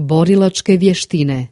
borilačke vještine.